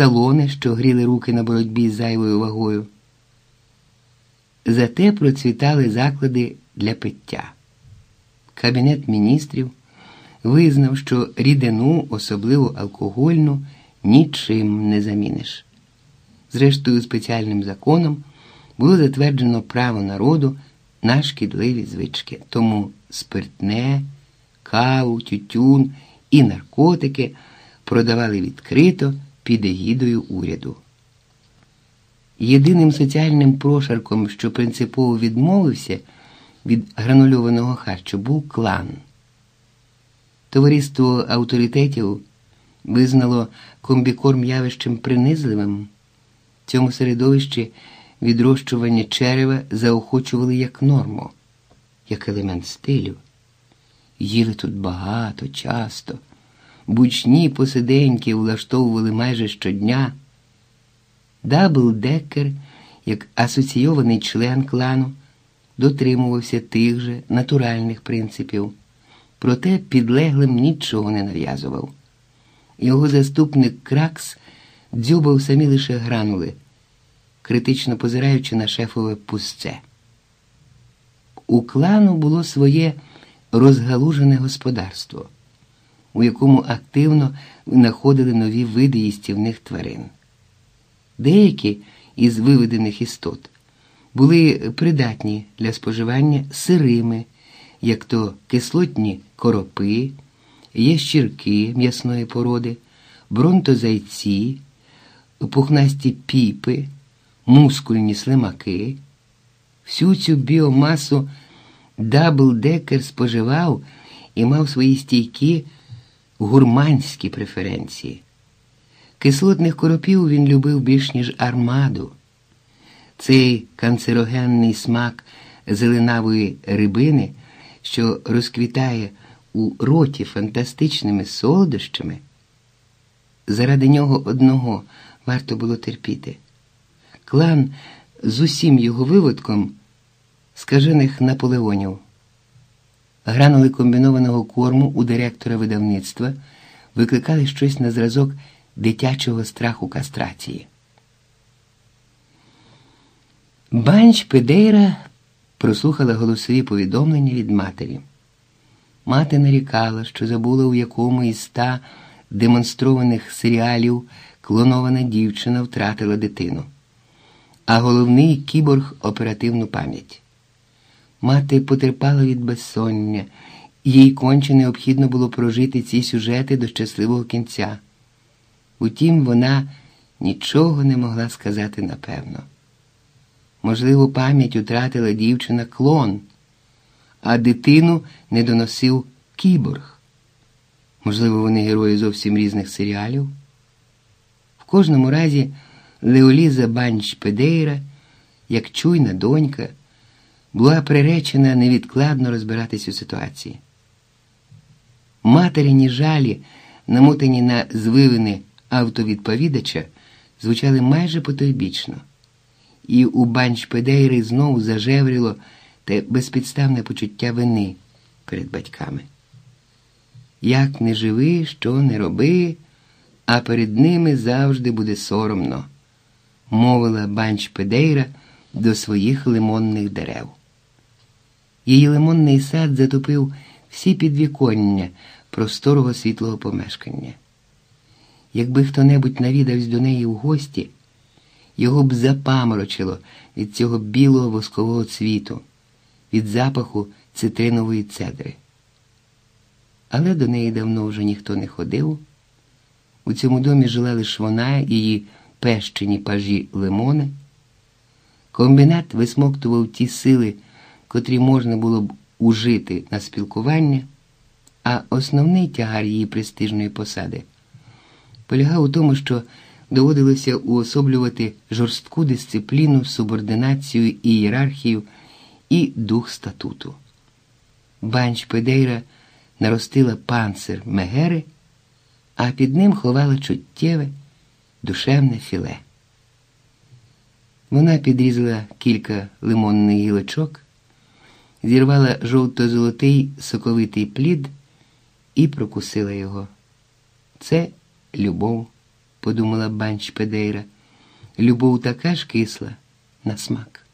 салони, що гріли руки на боротьбі з зайвою вагою. Зате процвітали заклади для пиття. Кабінет міністрів визнав, що рідину, особливо алкогольну, нічим не заміниш. Зрештою, спеціальним законом було затверджено право народу на шкідливі звички, тому спиртне, каву, тютюн і наркотики продавали відкрито під егідою уряду. Єдиним соціальним прошарком, що принципово відмовився від гранульованого харчу, був клан. Товариство авторитетів визнало комбікорм явищем принизливим. В цьому середовищі відрощування черева заохочували як норму, як елемент стилю. Їли тут багато, часто, бучні посиденьки влаштовували майже щодня. Дабл-Деккер, як асоційований член клану, дотримувався тих же натуральних принципів, проте підлеглим нічого не нав'язував. Його заступник Кракс дзюбав самі лише гранули, критично позираючи на шефове пусце. У клану було своє розгалужене господарство, у якому активно знаходили нові види їстівних тварин. Деякі із виведених істот були придатні для споживання сирими, як то кислотні коропи, ящірки м'ясної породи, бронтозайці, пухнасті піпи, мускульні слимаки. Всю цю біомасу Даблдекер споживав і мав свої стійкі гурманські преференції. Кислотних коропів він любив більш ніж армаду. Цей канцерогенний смак зеленавої рибини, що розквітає у роті фантастичними солодощами, заради нього одного варто було терпіти. Клан з усім його виводком скажених наполеонів. Гранули комбінованого корму у директора видавництва викликали щось на зразок дитячого страху кастрації. Банч Педейра прослухала голосові повідомлення від матері. Мати нарікала, що забула, у якому із ста демонстрованих серіалів клонована дівчина втратила дитину, а головний кіборг оперативну пам'ять. Мати потерпала від безсоння, їй конче необхідно було прожити ці сюжети до щасливого кінця. Утім, вона нічого не могла сказати напевно. Можливо, пам'ять утратила дівчина клон, а дитину не доносив кіборг. Можливо, вони герої зовсім різних серіалів. В кожному разі Леоліза Банч Педейра, як чуйна донька, була приречена невідкладно розбиратись у ситуації. Материні жалі, намотані на звивини автовідповідача, звучали майже потойбічно, і у Банч-Педейри знову зажевріло те безпідставне почуття вини перед батьками. Як не живи, що не роби, а перед ними завжди буде соромно, мовила Банч-Педейра до своїх лимонних дерев. Її лимонний сад затопив всі підвіконня просторого світлого помешкання. Якби хто-небудь навідався до неї в гості, його б запаморочило від цього білого воскового цвіту, від запаху цитринової цедри. Але до неї давно вже ніхто не ходив. У цьому домі жила лише вона, її пещені пажі лимони. Комбінат висмоктував ті сили, котрі можна було б ужити на спілкування, а основний тягар її престижної посади полягав у тому, що доводилося уособлювати жорстку дисципліну, субординацію і ієрархію і дух статуту. Банч Педейра наростила панцир Мегери, а під ним ховала чуттєве, душевне філе. Вона підрізала кілька лимонних гілочок, зірвала жовто-золотий соковитий плід і прокусила його. Це любов подумала Банч Педейра. Любов така ж кисла на смак.